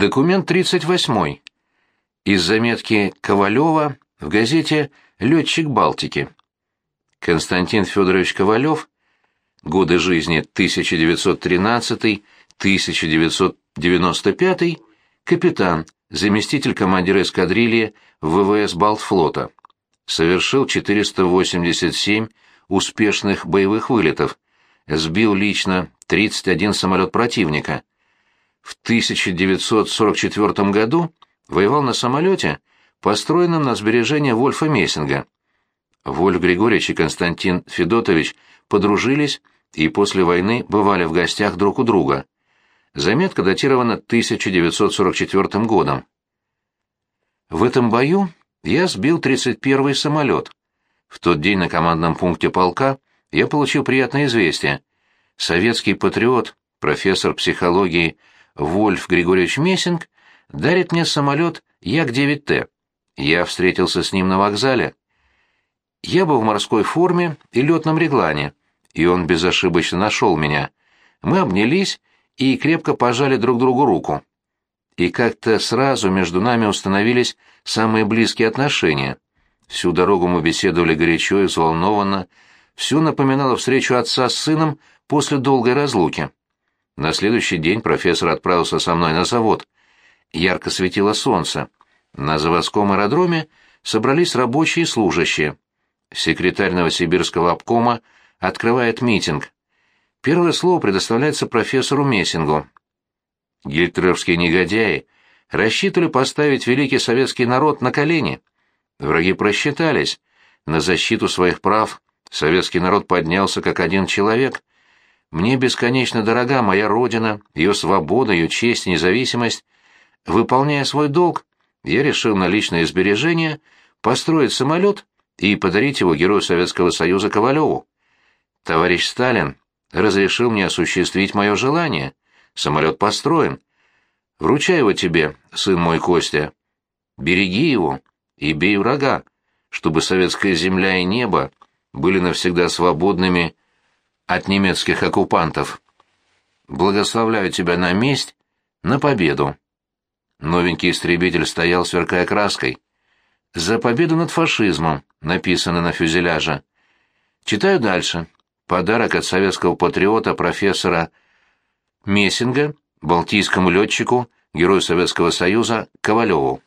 Документ 38. Из заметки Ковалева в газете «Летчик Балтики». Константин Федорович Ковалев, годы жизни 1913-1995, капитан, заместитель командира эскадрильи ВВС Балтфлота. Совершил 487 успешных боевых вылетов, сбил лично 31 самолет противника. В 1944 году воевал на самолете, построенном на сбережение Вольфа Мессинга. Вольф Григорьевич и Константин Федотович подружились и после войны бывали в гостях друг у друга. Заметка датирована 1944 годом. В этом бою я сбил 31-й самолет. В тот день на командном пункте полка я получил приятное известие. Советский патриот, профессор психологии Вольф Григорьевич Мессинг дарит мне самолет Як-9Т. Я встретился с ним на вокзале. Я был в морской форме и летном реглане, и он безошибочно нашел меня. Мы обнялись и крепко пожали друг другу руку. И как-то сразу между нами установились самые близкие отношения. Всю дорогу мы беседовали горячо и взволнованно, все напоминало встречу отца с сыном после долгой разлуки. На следующий день профессор отправился со мной на завод. Ярко светило солнце. На заводском аэродроме собрались рабочие и служащие. Секретарь Новосибирского обкома открывает митинг. Первое слово предоставляется профессору Мессингу. Гильтреровские негодяи рассчитывали поставить великий советский народ на колени. Враги просчитались. На защиту своих прав советский народ поднялся как один человек. Мне бесконечно дорога моя родина, ее свобода, ее честь и независимость. Выполняя свой долг, я решил на личное сбережение построить самолет и подарить его герою Советского Союза Ковалеву. Товарищ Сталин разрешил мне осуществить мое желание. Самолет построен. Вручаю его тебе, сын мой Костя. Береги его и бей врага, чтобы советская земля и небо были навсегда свободными от немецких оккупантов. Благословляю тебя на месть, на победу. Новенький истребитель стоял, сверкая краской. «За победу над фашизмом», написано на фюзеляже. Читаю дальше. Подарок от советского патриота профессора Мессинга, балтийскому летчику, герою Советского Союза Ковалеву.